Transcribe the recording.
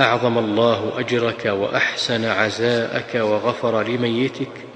أعظم الله أجرك وأحسن عزاءك وغفر لميتك